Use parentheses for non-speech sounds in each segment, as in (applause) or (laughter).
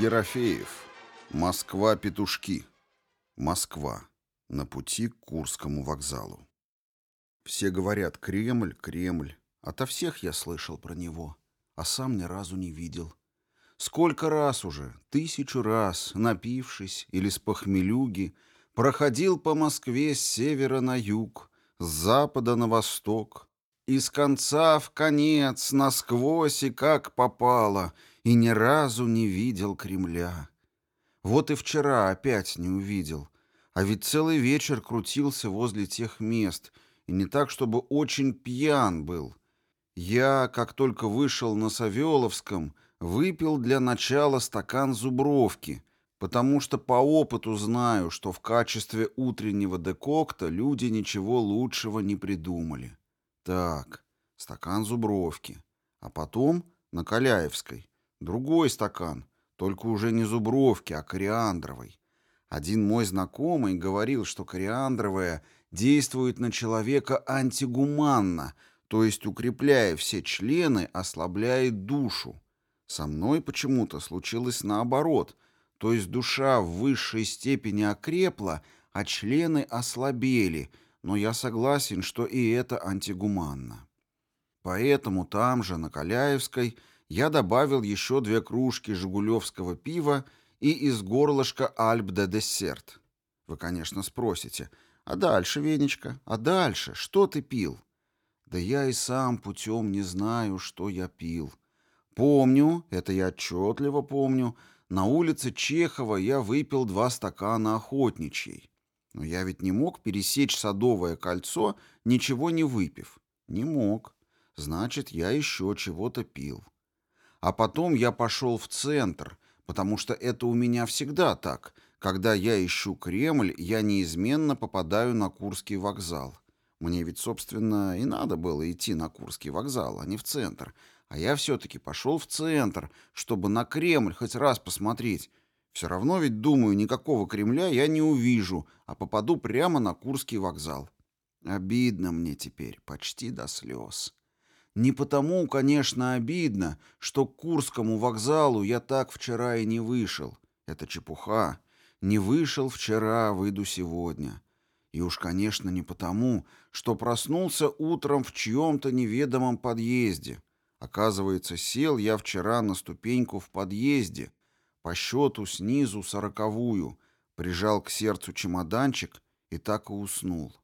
Ерофеев. Москва-петушки. Москва. На пути к Курскому вокзалу. Все говорят «Кремль, Кремль». Ото всех я слышал про него, а сам ни разу не видел. Сколько раз уже, тысячу раз, напившись или с похмелюги, проходил по Москве с севера на юг, с запада на восток, из конца в конец, насквозь и как попало, и ни разу не видел Кремля. Вот и вчера опять не увидел, а ведь целый вечер крутился возле тех мест, и не так, чтобы очень пьян был. Я, как только вышел на Савеловском, выпил для начала стакан зубровки, потому что по опыту знаю, что в качестве утреннего декокта люди ничего лучшего не придумали. Так, стакан зубровки. А потом на Каляевской другой стакан, только уже не зубровки, а кориандровой. Один мой знакомый говорил, что кориандровая действует на человека антигуманно, то есть, укрепляя все члены, ослабляет душу. Со мной почему-то случилось наоборот, то есть душа в высшей степени окрепла, а члены ослабели — но я согласен, что и это антигуманно. Поэтому там же, на Каляевской, я добавил еще две кружки жигулевского пива и из горлышка Альп де Десерт. Вы, конечно, спросите, а дальше, Венечка, а дальше, что ты пил? Да я и сам путем не знаю, что я пил. Помню, это я отчетливо помню, на улице Чехова я выпил два стакана охотничьей. Но я ведь не мог пересечь Садовое кольцо, ничего не выпив. Не мог. Значит, я еще чего-то пил. А потом я пошел в центр, потому что это у меня всегда так. Когда я ищу Кремль, я неизменно попадаю на Курский вокзал. Мне ведь, собственно, и надо было идти на Курский вокзал, а не в центр. А я все-таки пошел в центр, чтобы на Кремль хоть раз посмотреть, все равно ведь, думаю, никакого Кремля я не увижу, а попаду прямо на Курский вокзал. Обидно мне теперь, почти до слез. Не потому, конечно, обидно, что к Курскому вокзалу я так вчера и не вышел. Это чепуха. Не вышел вчера, выйду сегодня. И уж, конечно, не потому, что проснулся утром в чьем-то неведомом подъезде. Оказывается, сел я вчера на ступеньку в подъезде, по счету снизу сороковую, прижал к сердцу чемоданчик и так и уснул.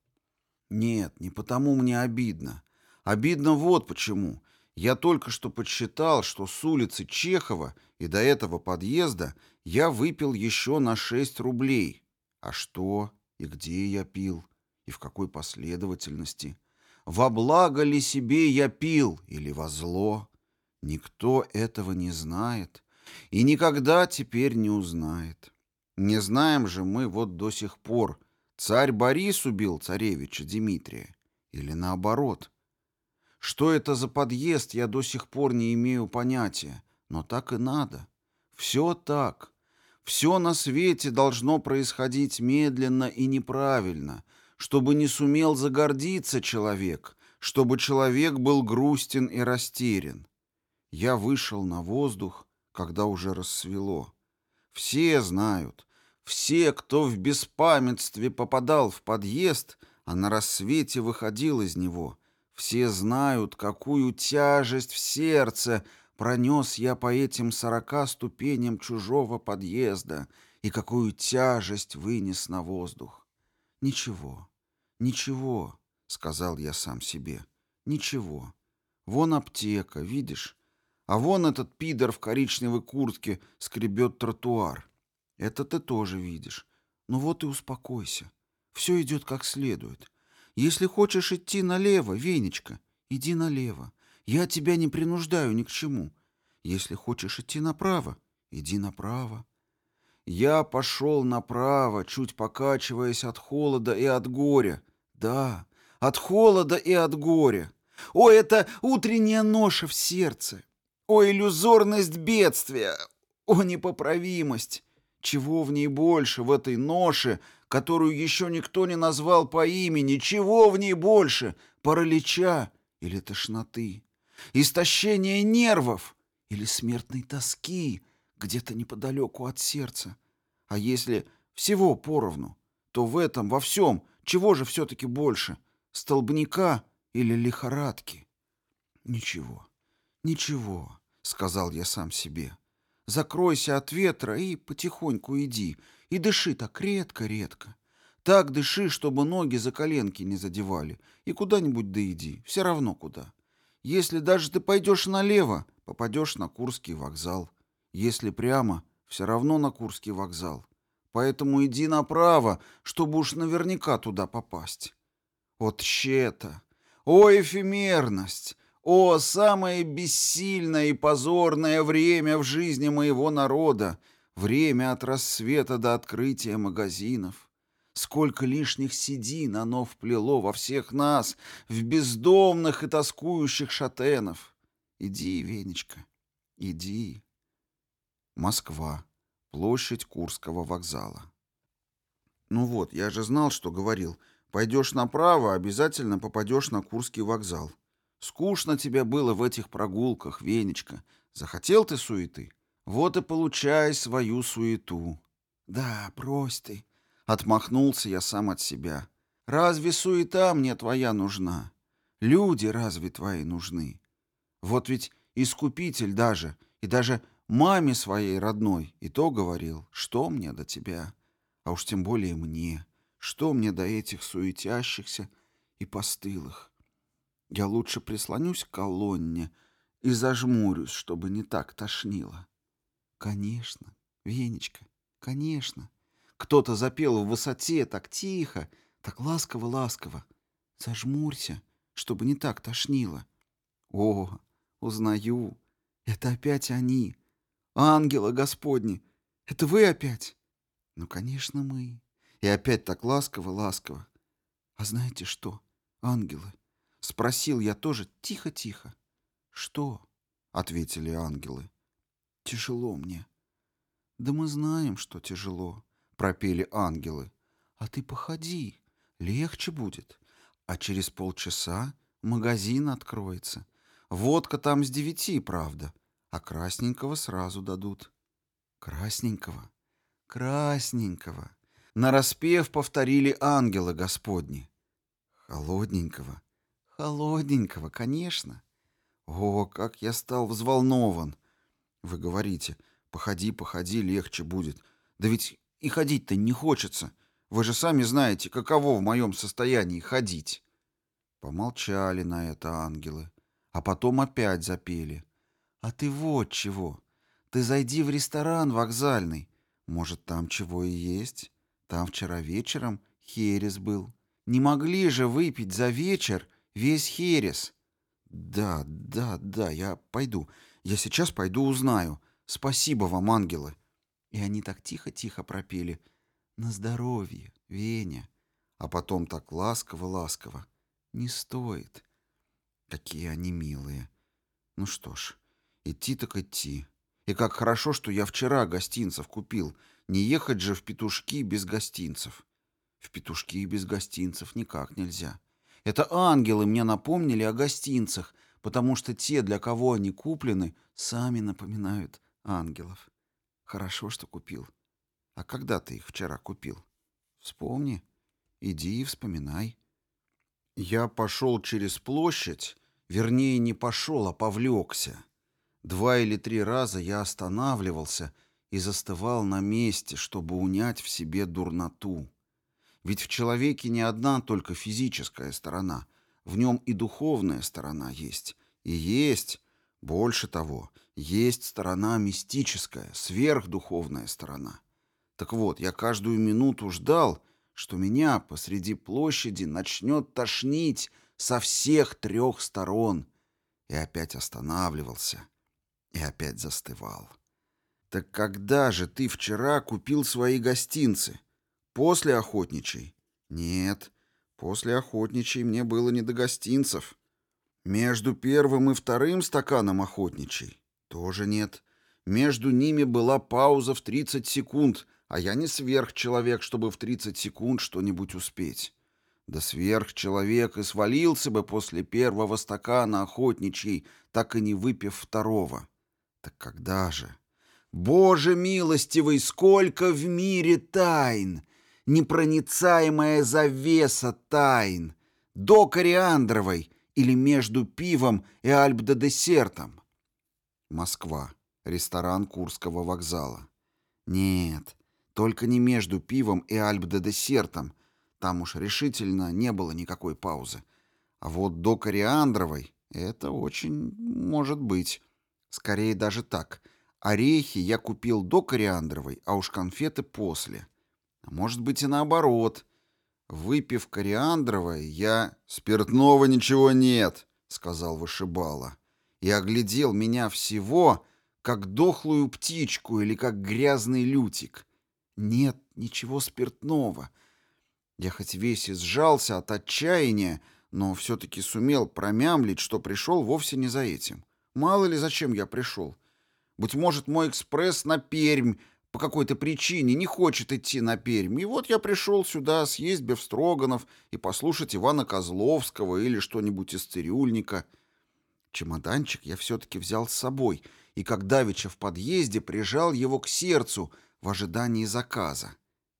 Нет, не потому мне обидно. Обидно вот почему. Я только что подсчитал, что с улицы Чехова и до этого подъезда я выпил еще на 6 рублей. А что и где я пил, и в какой последовательности? Во благо ли себе я пил или во зло? Никто этого не знает и никогда теперь не узнает. Не знаем же мы вот до сих пор, царь Борис убил царевича Дмитрия или наоборот. Что это за подъезд, я до сих пор не имею понятия, но так и надо. Все так. Все на свете должно происходить медленно и неправильно, чтобы не сумел загордиться человек, чтобы человек был грустен и растерян. Я вышел на воздух, когда уже рассвело. Все знают, все, кто в беспамятстве попадал в подъезд, а на рассвете выходил из него, все знают, какую тяжесть в сердце пронес я по этим сорока ступеням чужого подъезда и какую тяжесть вынес на воздух. Ничего, ничего, — сказал я сам себе, — ничего. Вон аптека, видишь? А вон этот пидор в коричневой куртке скребет тротуар. Это ты тоже видишь. Ну вот и успокойся. Все идет как следует. Если хочешь идти налево, Венечка, иди налево. Я тебя не принуждаю ни к чему. Если хочешь идти направо, иди направо. Я пошел направо, чуть покачиваясь от холода и от горя. Да, от холода и от горя. О, это утренняя ноша в сердце. О, иллюзорность бедствия! О, непоправимость! Чего в ней больше, в этой ноше, которую еще никто не назвал по имени? Чего в ней больше? Паралича или тошноты? Истощение нервов или смертной тоски? где-то неподалеку от сердца. А если всего поровну, то в этом, во всем, чего же все-таки больше? Столбняка или лихорадки? Ничего, ничего, сказал я сам себе. Закройся от ветра и потихоньку иди, и дыши так редко-редко. Так дыши, чтобы ноги за коленки не задевали, и куда-нибудь да иди, все равно куда. Если даже ты пойдешь налево, попадешь на Курский вокзал. Если прямо, все равно на Курский вокзал. Поэтому иди направо, чтобы уж наверняка туда попасть. О, тщета! О, эфемерность! О, самое бессильное и позорное время в жизни моего народа! Время от рассвета до открытия магазинов! Сколько лишних седин оно вплело во всех нас, в бездомных и тоскующих шатенов! Иди, Венечка, иди. Москва. Площадь Курского вокзала. Ну вот, я же знал, что говорил. Пойдешь направо, обязательно попадешь на Курский вокзал. Скучно тебе было в этих прогулках, Венечка. Захотел ты суеты? Вот и получай свою суету. Да, брось ты. Отмахнулся я сам от себя. Разве суета мне твоя нужна? Люди разве твои нужны? Вот ведь искупитель даже, и даже Маме своей родной и то говорил, что мне до тебя, а уж тем более мне, что мне до этих суетящихся и постылых. Я лучше прислонюсь к колонне и зажмурюсь, чтобы не так тошнило. Конечно, Венечка, конечно. Кто-то запел в высоте так тихо, так ласково-ласково. Зажмурься, чтобы не так тошнило. О, узнаю, это опять они, Ангела Господни! Это вы опять?» «Ну, конечно, мы. И опять так ласково-ласково. А знаете что, ангелы?» Спросил я тоже тихо-тихо. «Что?» — ответили ангелы. «Тяжело мне». «Да мы знаем, что тяжело», — пропели ангелы. «А ты походи, легче будет. А через полчаса магазин откроется. Водка там с девяти, правда а красненького сразу дадут. Красненького, красненького. Нараспев повторили ангелы Господни. Холодненького, холодненького, конечно. О, как я стал взволнован. Вы говорите, походи, походи, легче будет. Да ведь и ходить-то не хочется. Вы же сами знаете, каково в моем состоянии ходить. Помолчали на это ангелы, а потом опять запели — а ты вот чего. Ты зайди в ресторан вокзальный. Может, там чего и есть? Там вчера вечером херес был. Не могли же выпить за вечер весь херес. Да, да, да, я пойду. Я сейчас пойду узнаю. Спасибо вам, ангелы. И они так тихо-тихо пропели. На здоровье, Веня. А потом так ласково-ласково. Не стоит. Какие они милые. Ну что ж, Идти так идти. И как хорошо, что я вчера гостинцев купил. Не ехать же в петушки без гостинцев. В петушки без гостинцев никак нельзя. Это ангелы мне напомнили о гостинцах, потому что те, для кого они куплены, сами напоминают ангелов. Хорошо, что купил. А когда ты их вчера купил? Вспомни. Иди и вспоминай. Я пошел через площадь, вернее, не пошел, а повлекся. Два или три раза я останавливался и застывал на месте, чтобы унять в себе дурноту. Ведь в человеке не одна только физическая сторона, в нем и духовная сторона есть. И есть, больше того, есть сторона мистическая, сверхдуховная сторона. Так вот, я каждую минуту ждал, что меня посреди площади начнет тошнить со всех трех сторон, и опять останавливался и опять застывал. «Так когда же ты вчера купил свои гостинцы? После охотничьей?» «Нет, после охотничьей мне было не до гостинцев. Между первым и вторым стаканом охотничьей?» «Тоже нет. Между ними была пауза в 30 секунд, а я не сверхчеловек, чтобы в 30 секунд что-нибудь успеть». Да сверхчеловек и свалился бы после первого стакана охотничьей, так и не выпив второго. Так когда же? Боже милостивый, сколько в мире тайн! Непроницаемая завеса тайн! До кориандровой или между пивом и альбдо-десертом. Москва. Ресторан Курского вокзала. Нет, только не между пивом и альбдо-десертом. Там уж решительно не было никакой паузы. А вот до кориандровой это очень может быть. Скорее даже так. Орехи я купил до кориандровой, а уж конфеты после. Может быть и наоборот. Выпив кориандровое, я... «Спиртного ничего нет», — сказал вышибала. И оглядел меня всего, как дохлую птичку или как грязный лютик. Нет ничего спиртного. Я хоть весь и сжался от отчаяния, но все-таки сумел промямлить, что пришел вовсе не за этим. Мало ли зачем я пришел. Быть может, мой экспресс на Пермь по какой-то причине не хочет идти на Пермь. И вот я пришел сюда съесть Бевстроганов и послушать Ивана Козловского или что-нибудь из цирюльника. Чемоданчик я все-таки взял с собой, и как давеча в подъезде прижал его к сердцу в ожидании заказа.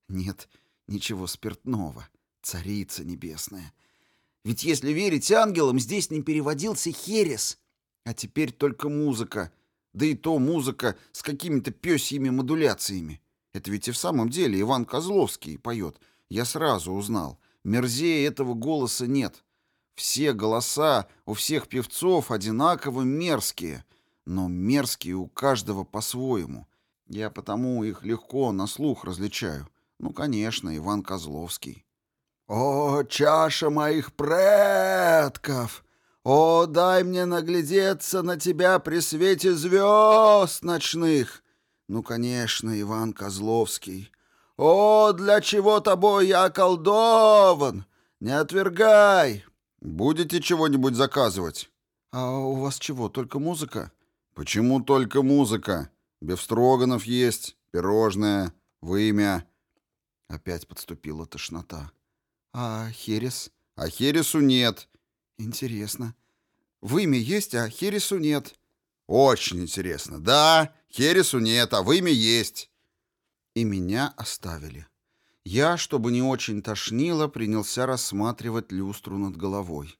Нет ничего спиртного, царица небесная. Ведь если верить ангелам, здесь не переводился херес, а теперь только музыка, да и то музыка с какими-то пёсьими модуляциями. Это ведь и в самом деле Иван Козловский поет. Я сразу узнал. Мерзее этого голоса нет. Все голоса у всех певцов одинаково мерзкие, но мерзкие у каждого по-своему. Я потому их легко на слух различаю. Ну, конечно, Иван Козловский. «О, чаша моих предков! О, дай мне наглядеться на тебя при свете звезд ночных!» Ну, конечно, Иван Козловский. «О, для чего тобой я околдован! Не отвергай!» «Будете чего-нибудь заказывать?» «А у вас чего, только музыка?» «Почему только музыка? Бефстроганов есть, пирожное, вымя». Опять подступила тошнота. А Херес? А Хересу нет. Интересно. В имя есть, а Хересу нет. Очень интересно. Да, Хересу нет, а в имя есть. И меня оставили. Я, чтобы не очень тошнило, принялся рассматривать люстру над головой.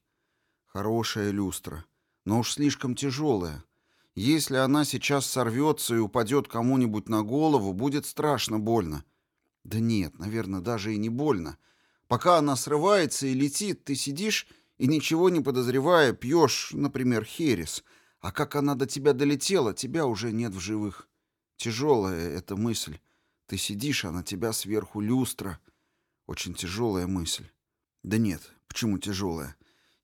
Хорошая люстра, но уж слишком тяжелая. Если она сейчас сорвется и упадет кому-нибудь на голову, будет страшно больно. Да нет, наверное, даже и не больно. Пока она срывается и летит, ты сидишь и, ничего не подозревая, пьешь, например, херес. А как она до тебя долетела, тебя уже нет в живых. Тяжелая эта мысль. Ты сидишь, а на тебя сверху люстра. Очень тяжелая мысль. Да нет, почему тяжелая?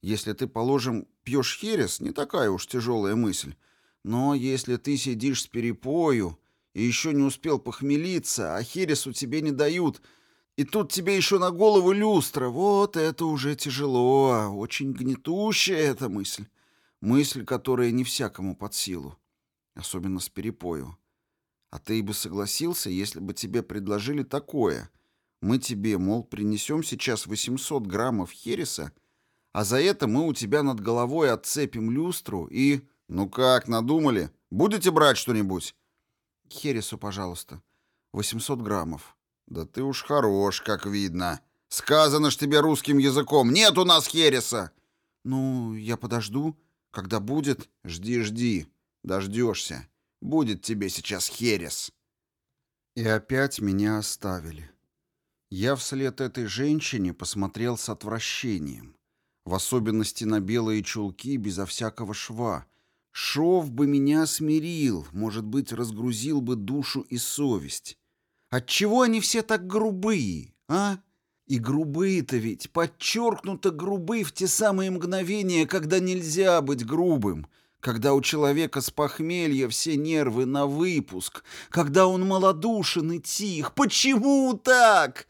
Если ты, положим, пьешь херес, не такая уж тяжелая мысль. Но если ты сидишь с перепою и еще не успел похмелиться, а хересу тебе не дают — и тут тебе еще на голову люстра. Вот это уже тяжело. Очень гнетущая эта мысль. Мысль, которая не всякому под силу. Особенно с перепою. А ты бы согласился, если бы тебе предложили такое. Мы тебе, мол, принесем сейчас 800 граммов хереса, а за это мы у тебя над головой отцепим люстру и... Ну как, надумали? Будете брать что-нибудь? Хересу, пожалуйста. 800 граммов. «Да ты уж хорош, как видно. Сказано ж тебе русским языком. Нет у нас хереса!» «Ну, я подожду. Когда будет, жди, жди. Дождешься. Будет тебе сейчас херес». И опять меня оставили. Я вслед этой женщине посмотрел с отвращением. В особенности на белые чулки безо всякого шва. Шов бы меня смирил, может быть, разгрузил бы душу и совесть. Отчего они все так грубые, а? И грубые-то ведь подчеркнуто грубы в те самые мгновения, когда нельзя быть грубым, когда у человека с похмелья все нервы на выпуск, когда он малодушен и тих. Почему так?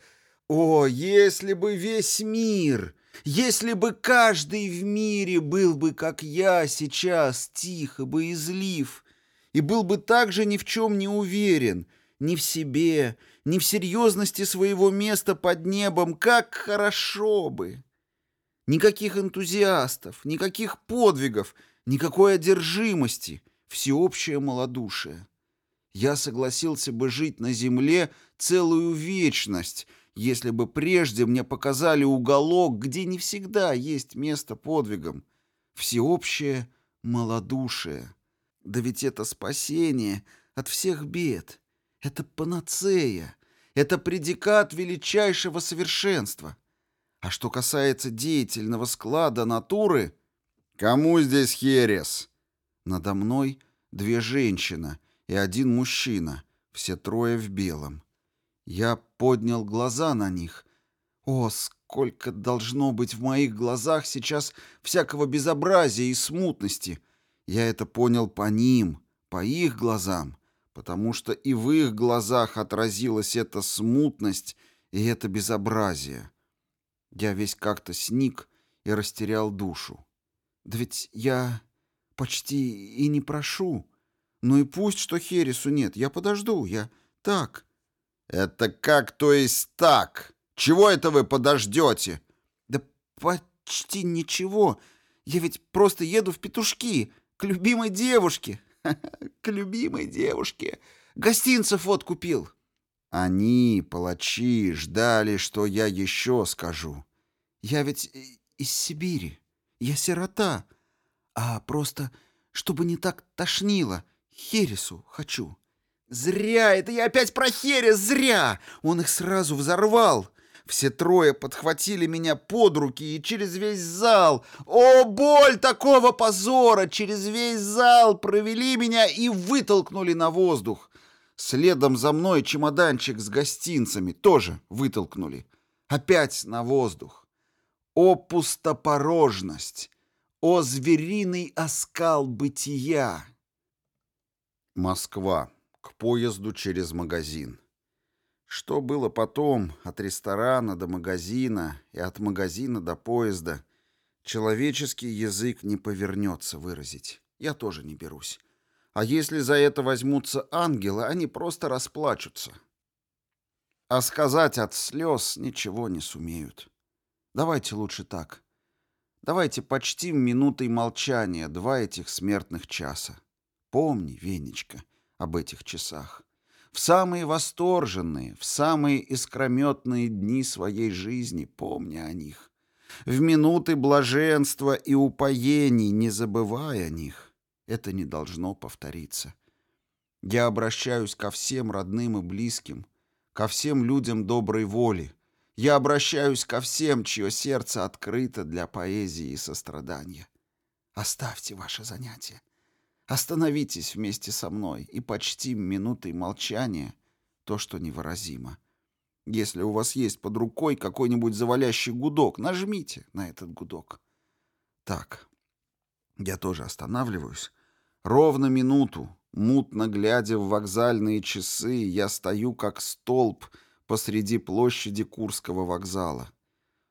О, если бы весь мир, если бы каждый в мире был бы, как я сейчас, тихо бы излив, и был бы так же ни в чем не уверен — ни в себе, ни в серьезности своего места под небом. Как хорошо бы! Никаких энтузиастов, никаких подвигов, никакой одержимости, всеобщее малодушие. Я согласился бы жить на земле целую вечность, если бы прежде мне показали уголок, где не всегда есть место подвигам. Всеобщее малодушие. Да ведь это спасение от всех бед. Это панацея. Это предикат величайшего совершенства. А что касается деятельного склада натуры... «Кому здесь херес?» Надо мной две женщины и один мужчина, все трое в белом. Я поднял глаза на них. О, сколько должно быть в моих глазах сейчас всякого безобразия и смутности! Я это понял по ним, по их глазам, потому что и в их глазах отразилась эта смутность и это безобразие. Я весь как-то сник и растерял душу. Да ведь я почти и не прошу. Ну и пусть, что Хересу нет, я подожду, я так. Это как, то есть так? Чего это вы подождете? Да почти ничего. Я ведь просто еду в петушки, к любимой девушке. (laughs) К любимой девушке. Гостинцев вот купил. Они, палачи, ждали, что я еще скажу. Я ведь из Сибири. Я сирота. А просто, чтобы не так тошнило, Хересу хочу. Зря, это я опять про Херес, зря! Он их сразу взорвал. Все трое подхватили меня под руки и через весь зал, о, боль такого позора, через весь зал провели меня и вытолкнули на воздух. Следом за мной чемоданчик с гостинцами тоже вытолкнули. Опять на воздух. О пустопорожность! О звериный оскал бытия! Москва. К поезду через магазин. Что было потом, от ресторана до магазина и от магазина до поезда, человеческий язык не повернется выразить. Я тоже не берусь. А если за это возьмутся ангелы, они просто расплачутся. А сказать от слез ничего не сумеют. Давайте лучше так. Давайте почтим минутой молчания два этих смертных часа. Помни, Венечка, об этих часах. В самые восторженные, в самые искрометные дни своей жизни помни о них. В минуты блаженства и упоений не забывай о них это не должно повториться. Я обращаюсь ко всем родным и близким, ко всем людям доброй воли. Я обращаюсь ко всем, чье сердце открыто для поэзии и сострадания. Оставьте ваше занятие. Остановитесь вместе со мной и почтим минутой молчания то, что невыразимо. Если у вас есть под рукой какой-нибудь завалящий гудок, нажмите на этот гудок. Так, я тоже останавливаюсь Ровно минуту, мутно глядя в вокзальные часы, я стою как столб посреди площади Курского вокзала.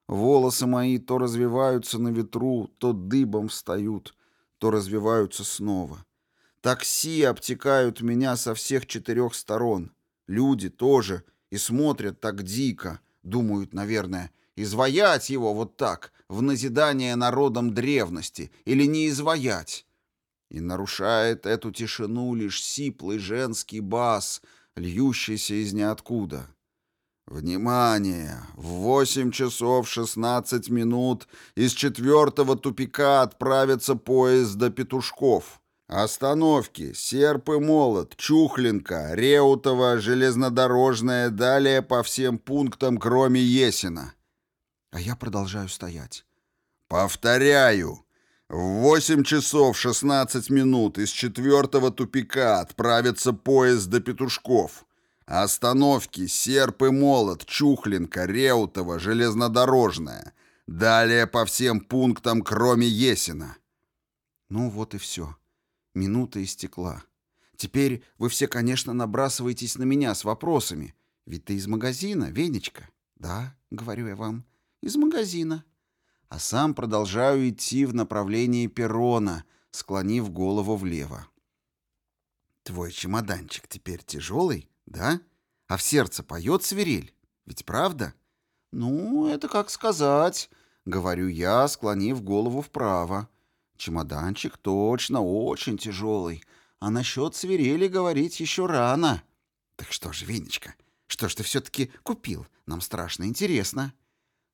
Волосы мои то развиваются на ветру, то дыбом встают, то развиваются снова. Такси обтекают меня со всех четырех сторон. Люди тоже и смотрят так дико, думают, наверное, изваять его вот так, в назидание народам древности, или не изваять. И нарушает эту тишину лишь сиплый женский бас, льющийся из ниоткуда. «Внимание! В восемь часов шестнадцать минут из четвертого тупика отправится поезд до Петушков. Остановки Серп и Молот, Чухлинка, Реутова, Железнодорожная, далее по всем пунктам, кроме Есина». А я продолжаю стоять. «Повторяю!» В 8 часов 16 минут из четвертого тупика отправится поезд до Петушков. Остановки Серп и Молот, Чухлинка, Реутова, Железнодорожная. Далее по всем пунктам, кроме Есина. Ну вот и все. Минута истекла. Теперь вы все, конечно, набрасываетесь на меня с вопросами. Ведь ты из магазина, Венечка? Да, говорю я вам, из магазина а сам продолжаю идти в направлении перрона, склонив голову влево. Твой чемоданчик теперь тяжелый, да? А в сердце поет свирель, ведь правда? Ну, это как сказать, говорю я, склонив голову вправо. Чемоданчик точно очень тяжелый. А насчет свирели говорить еще рано. Так что же, Венечка, что ж ты все-таки купил? Нам страшно интересно.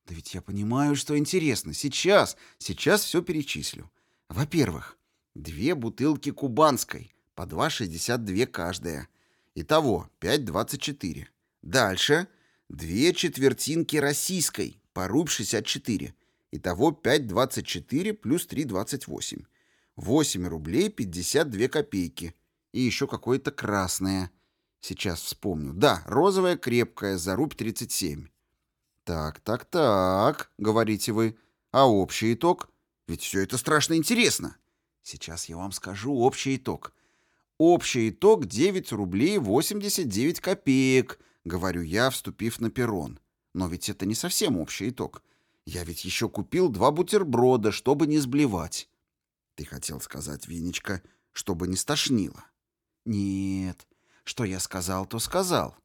Да ведь я понимаю, что интересно. Сейчас, сейчас все перечислю. Во-первых, две бутылки кубанской, по 2,62 каждая. Итого 5,24. Дальше две четвертинки российской, по рубь 64. Итого 5,24 плюс 3,28. 8 рублей 52 копейки. И еще какое-то красное. Сейчас вспомню. Да, розовая крепкая, за рубь 37. Так, так, так, говорите вы. А общий итог? Ведь все это страшно интересно. Сейчас я вам скажу общий итог. Общий итог 9 рублей 89 копеек, говорю я, вступив на перрон. Но ведь это не совсем общий итог. Я ведь еще купил два бутерброда, чтобы не сблевать. Ты хотел сказать, Винечка, чтобы не стошнило. Нет, что я сказал, то сказал.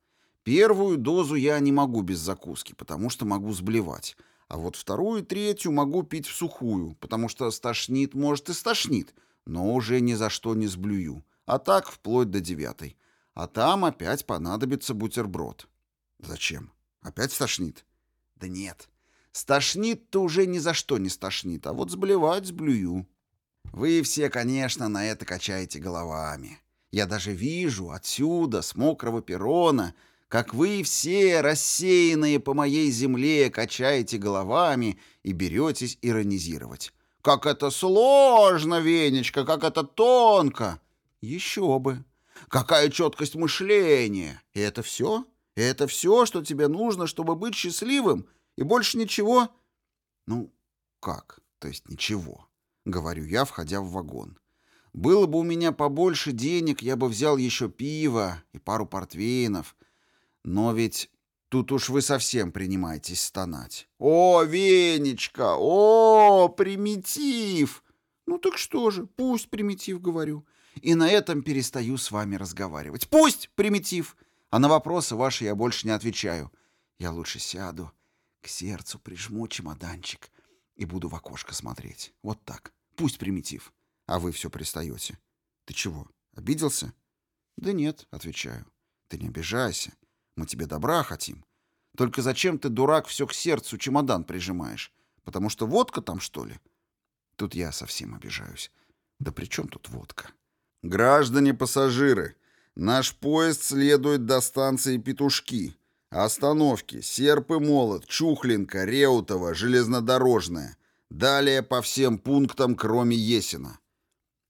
Первую дозу я не могу без закуски, потому что могу сблевать. А вот вторую и третью могу пить в сухую, потому что стошнит, может, и стошнит, но уже ни за что не сблюю. А так вплоть до девятой. А там опять понадобится бутерброд. Зачем? Опять стошнит? Да нет. Стошнит-то уже ни за что не стошнит, а вот сблевать сблюю. Вы все, конечно, на это качаете головами. Я даже вижу отсюда, с мокрого перрона, как вы все, рассеянные по моей земле, качаете головами и беретесь иронизировать. Как это сложно, Венечка, как это тонко! Еще бы! Какая четкость мышления! И это все? И это все, что тебе нужно, чтобы быть счастливым? И больше ничего? Ну, как? То есть ничего. — говорю я, входя в вагон. «Было бы у меня побольше денег, я бы взял еще пиво и пару портвейнов. Но ведь тут уж вы совсем принимаетесь стонать. О, Венечка! О, примитив!» «Ну так что же, пусть примитив, говорю. И на этом перестаю с вами разговаривать. Пусть примитив! А на вопросы ваши я больше не отвечаю. Я лучше сяду, к сердцу прижму чемоданчик» и буду в окошко смотреть. Вот так. Пусть примитив. А вы все пристаете. Ты чего, обиделся? Да нет, отвечаю. Ты не обижайся. Мы тебе добра хотим. Только зачем ты, дурак, все к сердцу чемодан прижимаешь? Потому что водка там, что ли? Тут я совсем обижаюсь. Да при чем тут водка? Граждане пассажиры, наш поезд следует до станции Петушки. Остановки. Серп и молот, Чухлинка, Реутова, Железнодорожная. Далее по всем пунктам, кроме Есина.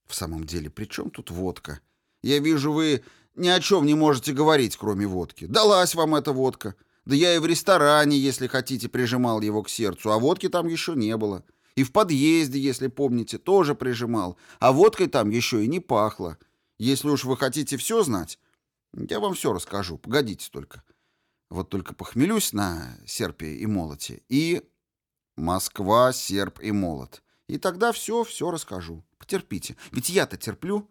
В самом деле, при чем тут водка? Я вижу, вы ни о чем не можете говорить, кроме водки. Далась вам эта водка. Да я и в ресторане, если хотите, прижимал его к сердцу, а водки там еще не было. И в подъезде, если помните, тоже прижимал, а водкой там еще и не пахло. Если уж вы хотите все знать, я вам все расскажу, погодите только. Вот только похмелюсь на серпе и молоте. И... Москва, серп и молот. И тогда все, все расскажу. Потерпите. Ведь я-то терплю.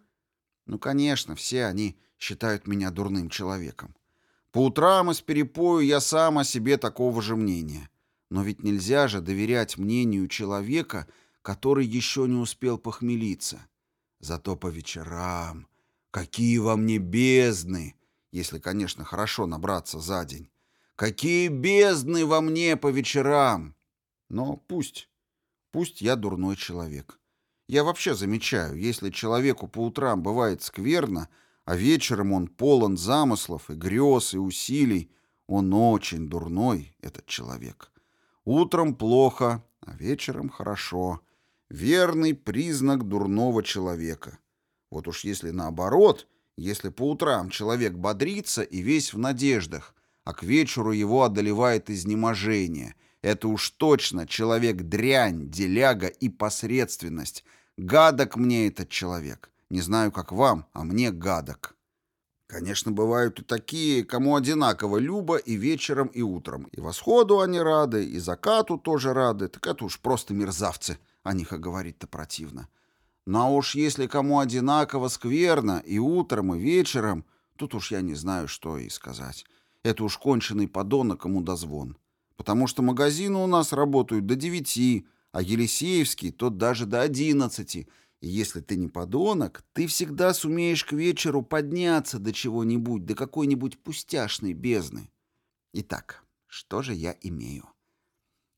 Ну, конечно, все они считают меня дурным человеком. По утрам из перепою я сам о себе такого же мнения. Но ведь нельзя же доверять мнению человека, который еще не успел похмелиться. Зато по вечерам... Какие во мне бездны! Если, конечно, хорошо набраться за день. Какие бездны во мне по вечерам! Но пусть, пусть я дурной человек. Я вообще замечаю, если человеку по утрам бывает скверно, а вечером он полон замыслов и грез и усилий, он очень дурной, этот человек. Утром плохо, а вечером хорошо. Верный признак дурного человека. Вот уж если наоборот — если по утрам человек бодрится и весь в надеждах, а к вечеру его одолевает изнеможение, это уж точно человек дрянь, деляга и посредственность. Гадок мне этот человек. Не знаю, как вам, а мне гадок. Конечно, бывают и такие, кому одинаково любо и вечером, и утром. И восходу они рады, и закату тоже рады. Так это уж просто мерзавцы. О них и говорить-то противно. Но уж если кому одинаково скверно и утром, и вечером, тут уж я не знаю, что и сказать. Это уж конченый подонок ему дозвон. Потому что магазины у нас работают до девяти, а Елисеевский тот даже до одиннадцати, И если ты не подонок, ты всегда сумеешь к вечеру подняться до чего-нибудь, до какой-нибудь пустяшной бездны. Итак, что же я имею?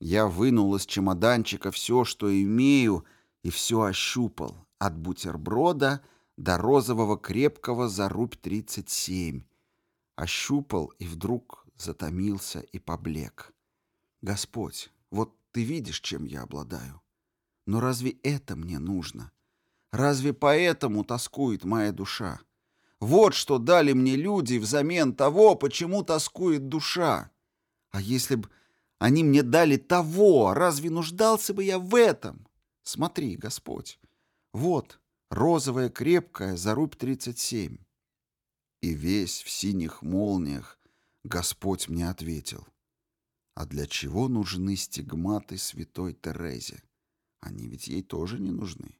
Я вынул из чемоданчика все, что имею, и все ощупал, от бутерброда до розового крепкого за рубь 37. Ощупал и вдруг затомился и поблек. Господь, вот ты видишь, чем я обладаю. Но разве это мне нужно? Разве поэтому тоскует моя душа? Вот что дали мне люди взамен того, почему тоскует душа. А если бы они мне дали того, разве нуждался бы я в этом? Смотри, Господь, вот розовая крепкая за рубь тридцать семь. И весь в синих молниях Господь мне ответил. А для чего нужны стигматы святой Терезе? Они ведь ей тоже не нужны,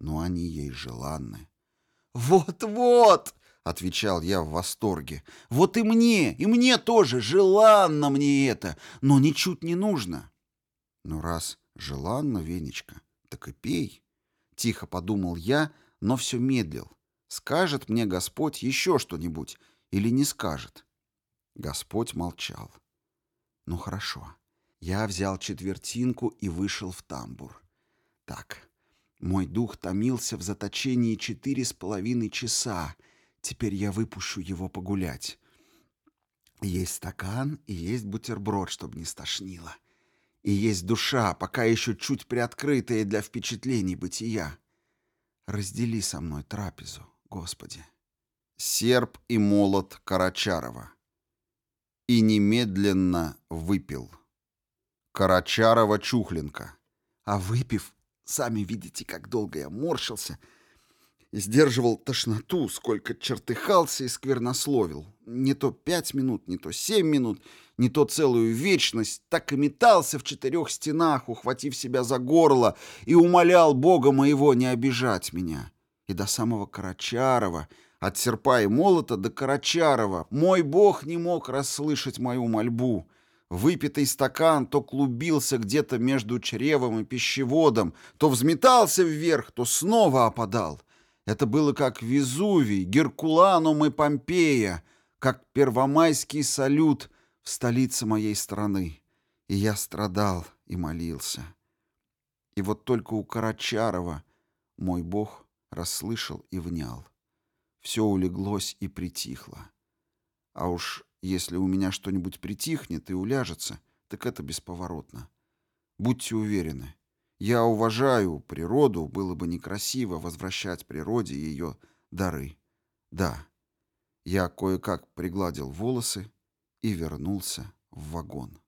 но они ей желанны. «Вот-вот!» — отвечал я в восторге. «Вот и мне, и мне тоже желанно мне это, но ничуть не нужно». «Ну раз желанно, Венечка, так и пей», — тихо подумал я, но все медлил. «Скажет мне Господь еще что-нибудь или не скажет?» Господь молчал. «Ну хорошо». Я взял четвертинку и вышел в тамбур. Так, мой дух томился в заточении четыре с половиной часа. Теперь я выпущу его погулять. Есть стакан и есть бутерброд, чтобы не стошнило. И есть душа, пока еще чуть приоткрытая для впечатлений бытия. Раздели со мной трапезу, Господи. Серп и молот Карачарова. И немедленно выпил. Карачарова-Чухленко. А выпив, сами видите, как долго я морщился, сдерживал тошноту, сколько чертыхался и сквернословил. Не то пять минут, не то семь минут, не то целую вечность, так и метался в четырех стенах, ухватив себя за горло, и умолял Бога моего не обижать меня. И до самого Карачарова, от серпа и молота до Карачарова, мой Бог не мог расслышать мою мольбу — Выпитый стакан то клубился где-то между чревом и пищеводом, то взметался вверх, то снова опадал. Это было как Везувий, Геркуланум и Помпея, как первомайский салют в столице моей страны. И я страдал и молился. И вот только у Карачарова мой бог расслышал и внял. Все улеглось и притихло. А уж если у меня что-нибудь притихнет и уляжется, так это бесповоротно. Будьте уверены, я уважаю природу, было бы некрасиво возвращать природе ее дары. Да, я кое-как пригладил волосы и вернулся в вагон.